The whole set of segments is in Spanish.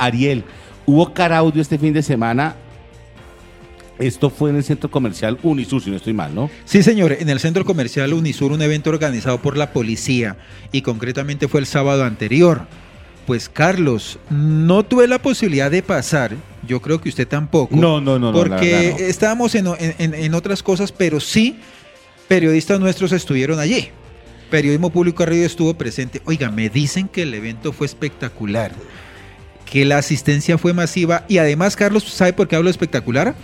Ariel, hubo cara audio este fin de semana. Esto fue en el centro comercial Unisur, si no estoy mal, ¿no? Sí, señor, en el centro comercial Unisur, un evento organizado por la policía y concretamente fue el sábado anterior. Pues Carlos, no tuve la posibilidad de pasar, yo creo que usted tampoco. No, no, no, no, Porque verdad no. estábamos en, en- en otras cosas, pero sí, periodistas nuestros estuvieron allí. Periodismo Público Arriba estuvo presente. Oiga, me dicen que el evento fue espectacular, que la asistencia fue masiva y además, Carlos, ¿sabe por qué hablo espectacular?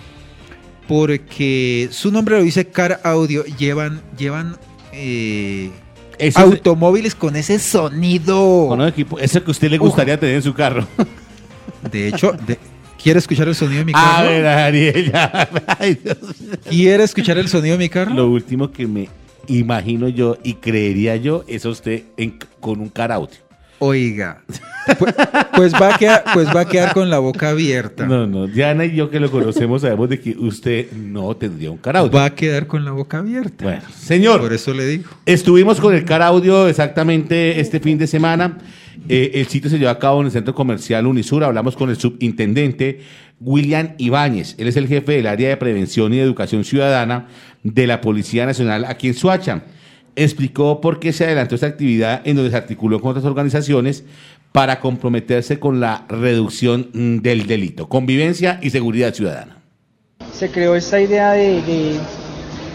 Porque su nombre lo dice Car Audio, llevan, llevan eh, Ese es- automóviles con ese sonido. con un equipo, eso que a usted le gustaría tener en su carro. De hecho, de- ¿quiere escuchar el sonido de mi A carro? ver, Ariel. Ay. ¿Quiere escuchar el sonido de mi carro? Lo último que me imagino yo y creería yo es a usted en- con un cara audio. Oiga, pues, pues va a quedar, pues va a quedar con la boca abierta. No, no, Diana y yo que lo conocemos sabemos de que usted no tendría un cara audio. Va a quedar con la boca abierta. Bueno, señor. Por eso le digo. Estuvimos con el car audio exactamente este fin de semana. Eh, el sitio se llevó a cabo en el centro comercial Unisur. Hablamos con el subintendente William Ibáñez. Él es el jefe del área de prevención y educación ciudadana de la Policía Nacional aquí en Suacha. Explicó por qué se adelantó esta actividad en donde se articuló con otras organizaciones para comprometerse con la reducción mm, del delito, convivencia y seguridad ciudadana. se creó esta idea de,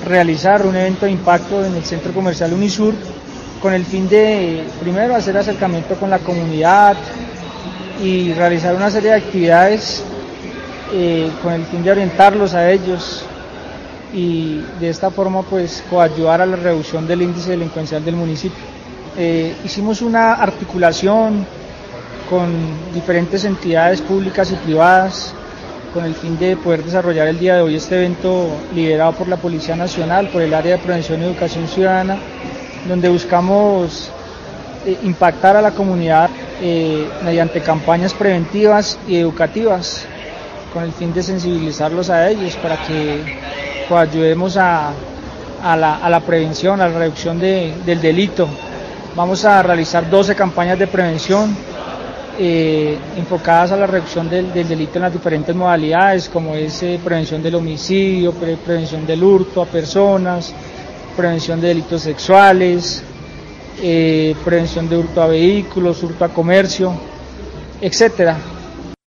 realizar un evento de impacto en el centro comercial Unisur con el fin de, primero, hacer acercamiento con la comunidad y realizar una serie de actividades eh, con el fin de orientarlos a ellos y de esta forma pues coayudar a la reducción del índice delincuencial del municipio. Eh, hicimos una articulación con diferentes entidades públicas y privadas con el fin de poder desarrollar el día de hoy este evento liderado por la Policía Nacional, por el área de prevención y educación ciudadana, donde buscamos eh, impactar a la comunidad eh, mediante campañas preventivas y educativas, con el fin de sensibilizarlos a ellos para que ayudemos a, a la, a la prevención, a la reducción de- del delito. Vamos a realizar 12 campañas de prevención eh, enfocadas a la reducción del, del delito en las diferentes modalidades, como es eh, prevención del homicidio, pre- prevención del hurto a personas, prevención de delitos sexuales, eh, prevención de hurto a vehículos, hurto a comercio, etcétera.